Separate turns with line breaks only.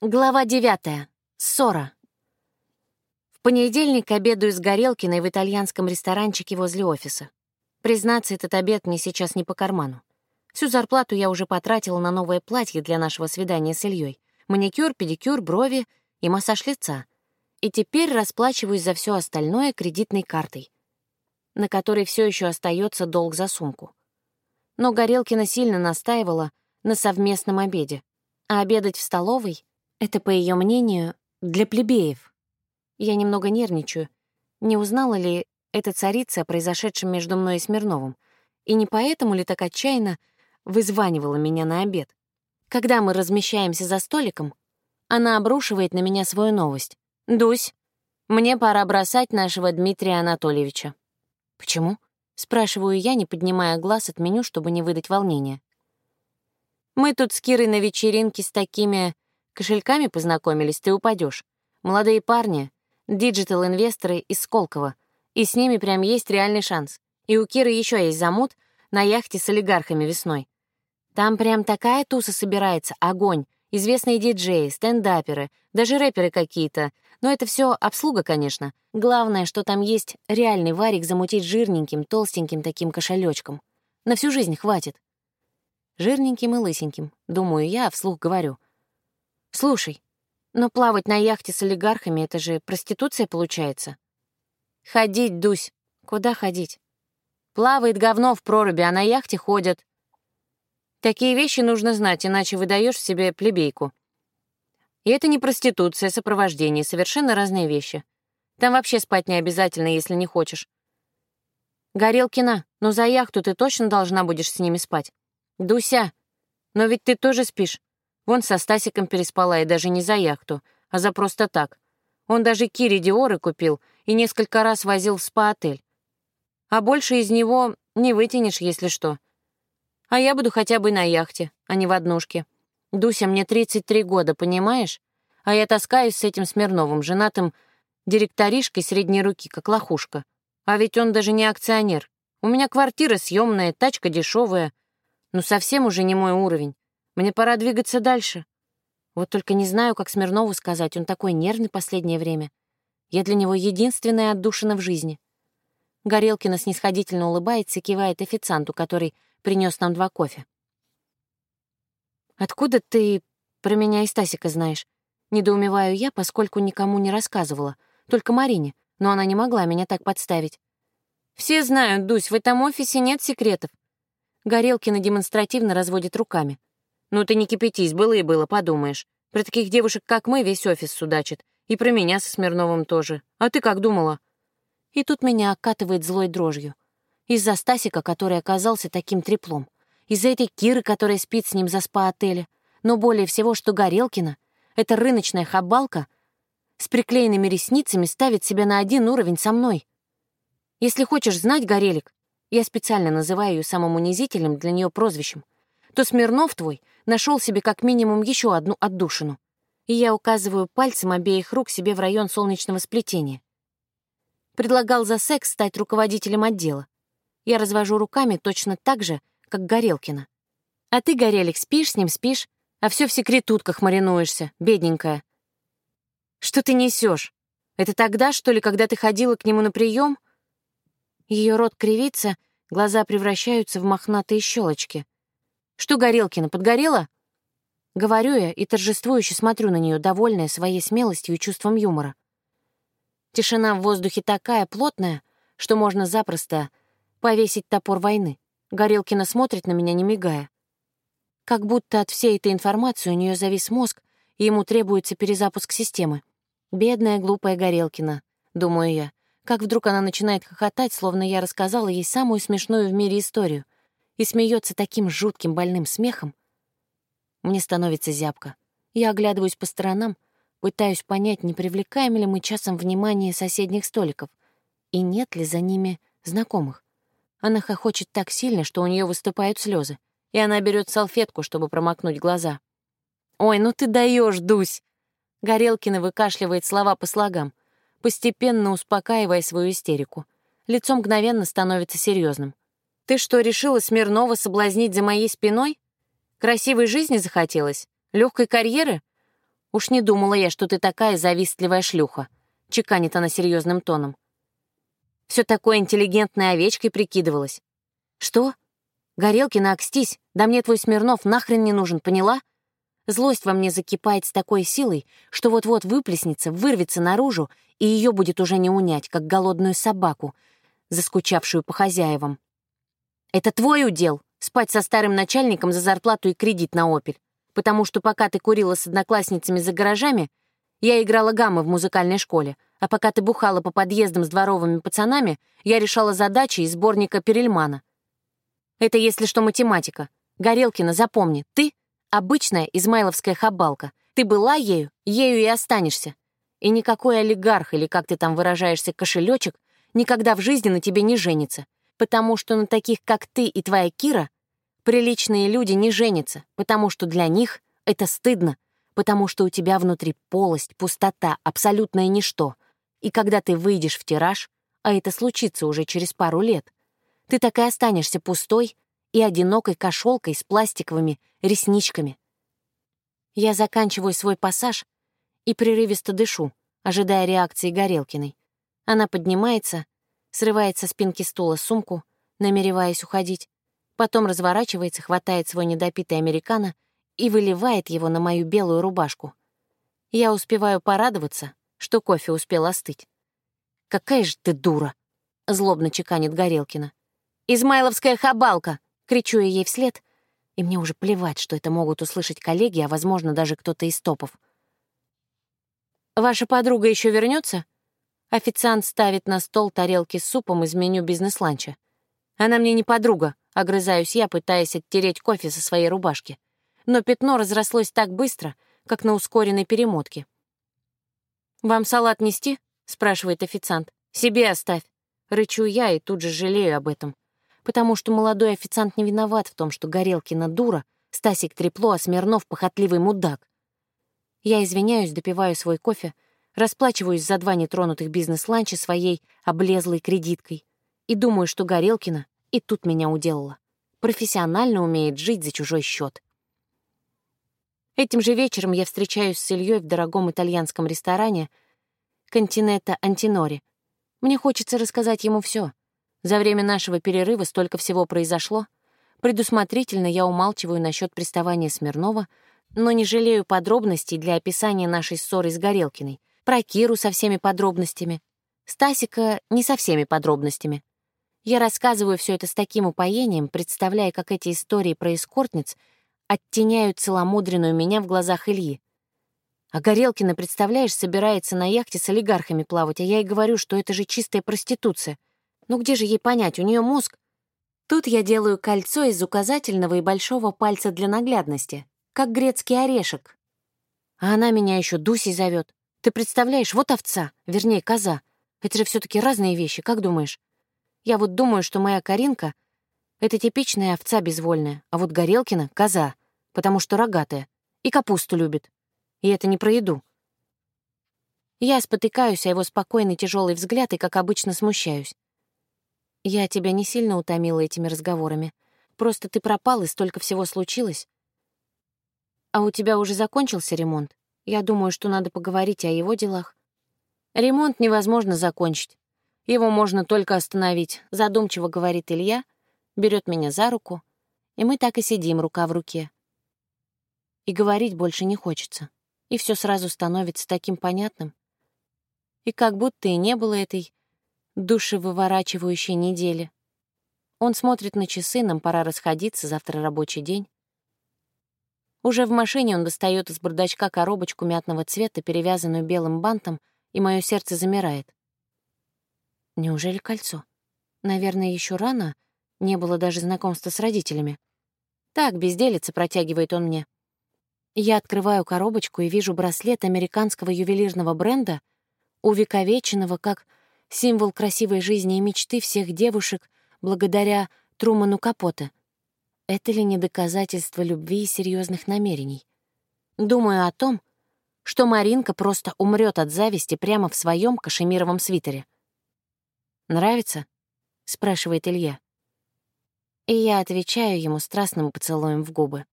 Глава девятая. Ссора. В понедельник обедаю с Горелкиной в итальянском ресторанчике возле офиса. Признаться, этот обед мне сейчас не по карману. Всю зарплату я уже потратила на новое платье для нашего свидания с Ильей, маникюр, педикюр, брови и массаж лица. И теперь расплачиваюсь за все остальное кредитной картой, на которой все еще остается долг за сумку. Но Горелкина сильно настаивала на совместном обеде, а обедать в столовой — это, по ее мнению, для плебеев. Я немного нервничаю. Не узнала ли эта царица о произошедшем между мной и Смирновым, и не поэтому ли так отчаянно вызванивала меня на обед? Когда мы размещаемся за столиком, она обрушивает на меня свою новость. «Дусь, мне пора бросать нашего Дмитрия Анатольевича». «Почему?» — спрашиваю я, не поднимая глаз от меню, чтобы не выдать волнения. Мы тут с Кирой на вечеринке с такими кошельками познакомились, ты упадешь. Молодые парни, диджитал-инвесторы из Сколково, и с ними прям есть реальный шанс. И у Киры еще есть замут на яхте с олигархами весной. Там прям такая туса собирается, огонь, известные диджеи, стендаперы, даже рэперы какие-то. Но это все обслуга, конечно. Главное, что там есть реальный варик замутить жирненьким, толстеньким таким кошелечком. На всю жизнь хватит жирненьким и лысеньким, думаю я, а вслух говорю. «Слушай, но плавать на яхте с олигархами — это же проституция получается?» «Ходить, Дусь. Куда ходить?» «Плавает говно в проруби, а на яхте ходят». «Такие вещи нужно знать, иначе выдаешь себе плебейку». И это не проституция, сопровождение, совершенно разные вещи. Там вообще спать не обязательно, если не хочешь. Горелкина, но за яхту ты точно должна будешь с ними спать. «Дуся, но ведь ты тоже спишь. Вон со Стасиком переспала, и даже не за яхту, а за просто так. Он даже Кире Диоры купил и несколько раз возил в спа-отель. А больше из него не вытянешь, если что. А я буду хотя бы на яхте, а не в однушке. Дуся, мне 33 года, понимаешь? А я таскаюсь с этим Смирновым, женатым директоришкой средней руки, как лохушка. А ведь он даже не акционер. У меня квартира съемная, тачка дешевая, ну, совсем уже не мой уровень. Мне пора двигаться дальше. Вот только не знаю, как Смирнову сказать, он такой нервный последнее время. Я для него единственная отдушина в жизни. Горелкина снисходительно улыбается и кивает официанту, который принес нам два кофе. «Откуда ты про меня и Стасика знаешь?» Недоумеваю я, поскольку никому не рассказывала, только Марине, но она не могла меня так подставить. «Все знают, Дусь, в этом офисе нет секретов. Горелкина демонстративно разводит руками. «Ну ты не кипятись, было и было, подумаешь. Про таких девушек, как мы, весь офис судачит. И про меня со Смирновым тоже. А ты как думала?» И тут меня окатывает злой дрожью. Из-за Стасика, который оказался таким треплом. Из-за этой Киры, которая спит с ним за спа-отеле. Но более всего, что Горелкина — это рыночная хабалка с приклеенными ресницами ставит себя на один уровень со мной. Если хочешь знать, Горелик, я специально называю ее самым унизительным для нее прозвищем, то Смирнов твой нашел себе как минимум еще одну отдушину. И я указываю пальцем обеих рук себе в район солнечного сплетения. Предлагал за секс стать руководителем отдела. Я развожу руками точно так же, как Горелкина. А ты, Горелик, спишь с ним, спишь, а все в секретутках маринуешься, бедненькая. Что ты несешь? Это тогда, что ли, когда ты ходила к нему на прием? Ее рот кривится, глаза превращаются в мохнатые щелочки. «Что, Горелкина, подгорела?» Говорю я и торжествующе смотрю на нее, довольная своей смелостью и чувством юмора. Тишина в воздухе такая плотная, что можно запросто повесить топор войны. Горелкина смотрит на меня, не мигая. Как будто от всей этой информации у нее завис мозг, и ему требуется перезапуск системы. Бедная, глупая Горелкина, думаю я как вдруг она начинает хохотать, словно я рассказала ей самую смешную в мире историю, и смеется таким жутким больным смехом. Мне становится зябко. Я оглядываюсь по сторонам, пытаюсь понять, не привлекаем ли мы часом внимание соседних столиков, и нет ли за ними знакомых. Она хохочет так сильно, что у нее выступают слезы, и она берет салфетку, чтобы промокнуть глаза. «Ой, ну ты даешь, Дусь!» Горелкина выкашливает слова по слогам постепенно успокаивая свою истерику. Лицо мгновенно становится серьезным. «Ты что, решила Смирнова соблазнить за моей спиной? Красивой жизни захотелось? Легкой карьеры? Уж не думала я, что ты такая завистливая шлюха», — чеканит она серьезным тоном. Все такое интеллигентной овечкой прикидывалась. «Что? Горелкина, окстись, да мне твой Смирнов нахрен не нужен, поняла?» Злость во мне закипает с такой силой, что вот-вот выплеснется, вырвется наружу, и ее будет уже не унять, как голодную собаку, заскучавшую по хозяевам. «Это твой удел — спать со старым начальником за зарплату и кредит на «Опель», потому что пока ты курила с одноклассницами за гаражами, я играла гаммы в музыкальной школе, а пока ты бухала по подъездам с дворовыми пацанами, я решала задачи из сборника Перельмана. Это если что математика. Горелкина, запомни, ты Обычная измайловская хабалка. Ты была ею, ею и останешься. И никакой олигарх, или как ты там выражаешься, кошелечек, никогда в жизни на тебе не женится. Потому что на таких, как ты и твоя Кира, приличные люди не женятся, потому что для них это стыдно, потому что у тебя внутри полость, пустота, абсолютное ничто. И когда ты выйдешь в тираж, а это случится уже через пару лет, ты так и останешься пустой и одинокой кошелкой с пластиковыми ресничками. Я заканчиваю свой пассаж и прерывисто дышу, ожидая реакции Горелкиной. Она поднимается, срывает со спинки стула сумку, намереваясь уходить, потом разворачивается, хватает свой недопитый американо и выливает его на мою белую рубашку. Я успеваю порадоваться, что кофе успел остыть. «Какая же ты дура!» — злобно чеканит Горелкина. «Измайловская хабалка!» Кричу я ей вслед, и мне уже плевать, что это могут услышать коллеги, а, возможно, даже кто-то из топов. «Ваша подруга еще вернется? Официант ставит на стол тарелки с супом из меню бизнес-ланча. «Она мне не подруга», — огрызаюсь я, пытаясь оттереть кофе со своей рубашки. Но пятно разрослось так быстро, как на ускоренной перемотке. «Вам салат нести?» — спрашивает официант. «Себе оставь». Рычу я и тут же жалею об этом потому что молодой официант не виноват в том, что Горелкина дура, Стасик трепло, а Смирнов — похотливый мудак. Я извиняюсь, допиваю свой кофе, расплачиваюсь за два нетронутых бизнес-ланча своей облезлой кредиткой и думаю, что Горелкина и тут меня уделала. Профессионально умеет жить за чужой счет. Этим же вечером я встречаюсь с Ильей в дорогом итальянском ресторане «Континетто Антинори». Мне хочется рассказать ему все. За время нашего перерыва столько всего произошло. Предусмотрительно я умалчиваю насчет приставания Смирнова, но не жалею подробностей для описания нашей ссоры с Горелкиной, про Киру со всеми подробностями, Стасика не со всеми подробностями. Я рассказываю все это с таким упоением, представляя, как эти истории про эскортниц оттеняют целомудренную меня в глазах Ильи. А Горелкина, представляешь, собирается на яхте с олигархами плавать, а я ей говорю, что это же чистая проституция. Ну где же ей понять, у нее мозг? Тут я делаю кольцо из указательного и большого пальца для наглядности, как грецкий орешек. А она меня еще Дусей зовет. Ты представляешь, вот овца, вернее, коза. Это же все таки разные вещи, как думаешь? Я вот думаю, что моя Каринка — это типичная овца безвольная, а вот Горелкина — коза, потому что рогатая, и капусту любит. И это не про еду. Я спотыкаюсь о его спокойный тяжелый взгляд и, как обычно, смущаюсь. Я тебя не сильно утомила этими разговорами. Просто ты пропал, и столько всего случилось. А у тебя уже закончился ремонт? Я думаю, что надо поговорить о его делах. Ремонт невозможно закончить. Его можно только остановить, задумчиво говорит Илья, берет меня за руку, и мы так и сидим рука в руке. И говорить больше не хочется. И все сразу становится таким понятным. И как будто и не было этой душевыворачивающей недели. Он смотрит на часы, нам пора расходиться, завтра рабочий день. Уже в машине он достает из бардачка коробочку мятного цвета, перевязанную белым бантом, и мое сердце замирает. Неужели кольцо? Наверное, еще рано, не было даже знакомства с родителями. Так, безделица, протягивает он мне. Я открываю коробочку и вижу браслет американского ювелирного бренда, увековеченного как символ красивой жизни и мечты всех девушек благодаря Труману Капоте. Это ли не доказательство любви и серьезных намерений? Думаю о том, что Маринка просто умрет от зависти прямо в своем кашемировом свитере. «Нравится?» — спрашивает Илья. И я отвечаю ему страстным поцелуем в губы.